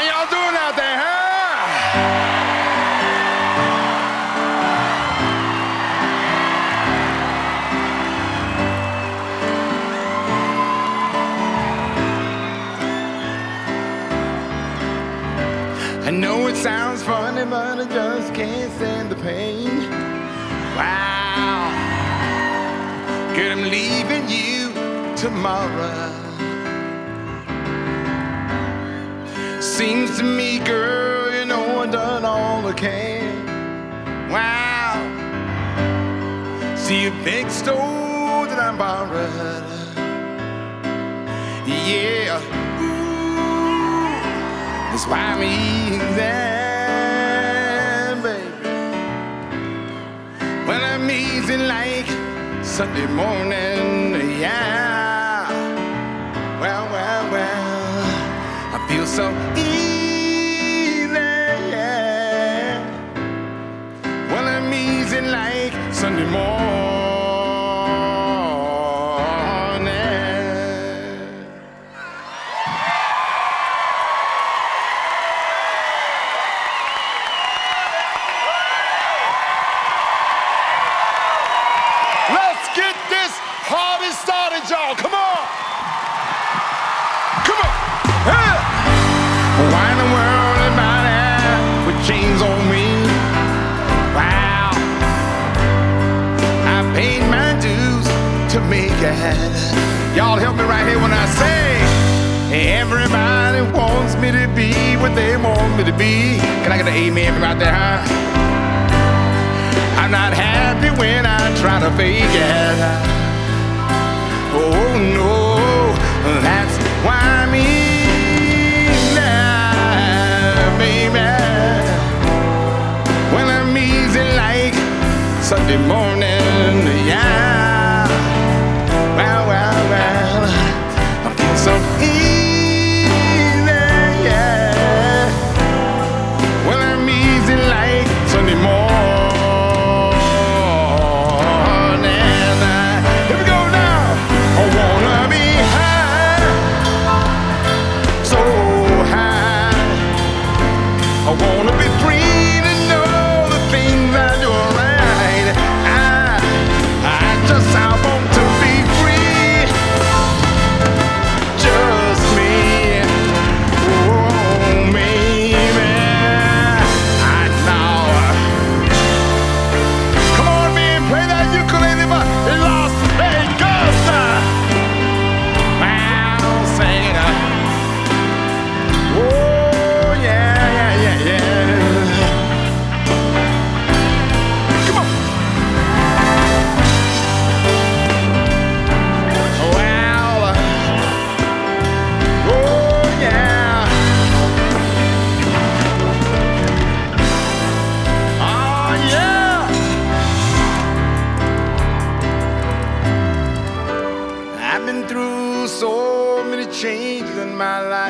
How y'all doing out there, huh? I know it sounds funny, but I just can't stand the pain. Wow. Girl, I'm leaving you tomorrow. Seems to me, girl, you know I've done all I can. Wow. See a big store that I'm borrowed. Yeah. Ooh. That's why I'm baby. Well, I'm easy like Sunday morning, yeah. Well, well, well, I feel so Why in the world am I there with chains on me? Wow. I paid my dues to make it. Y'all help me right here when I say everybody wants me to be what they want me to be. Can I get an amen from out there, huh? I'm not happy when I try to fake it. Oh no, that's why I'm Sunday morning, yeah.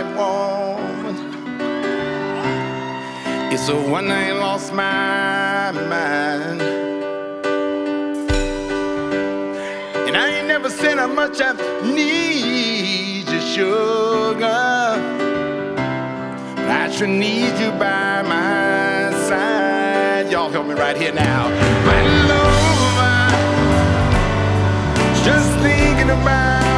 Life, woman. It's a one I lost my mind. And I ain't never said how much I need you, sugar. But I sure need you by my side. Y'all help me right here now. My love, just thinking about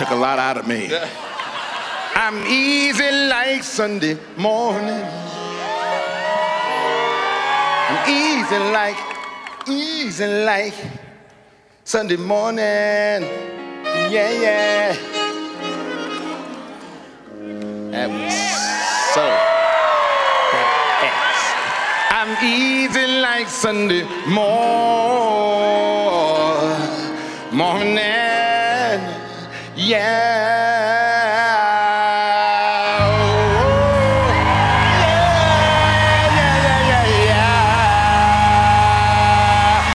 a lot out of me. I'm easy like Sunday morning. I'm easy like, easy like Sunday morning. Yeah, yeah. That was so. I'm easy like Sunday. Morning. Yeah.